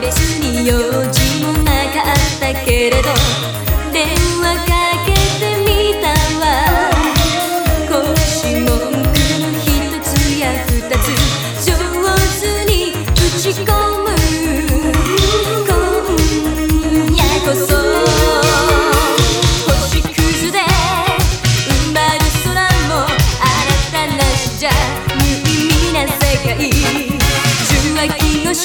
別に用事もなかったけれど電話かけてみたわ。少し文句の一つや二つ上手に打ち込む。今夜こそ星屑で埋まる空も新たなしじゃ無意味な世界。受話器のし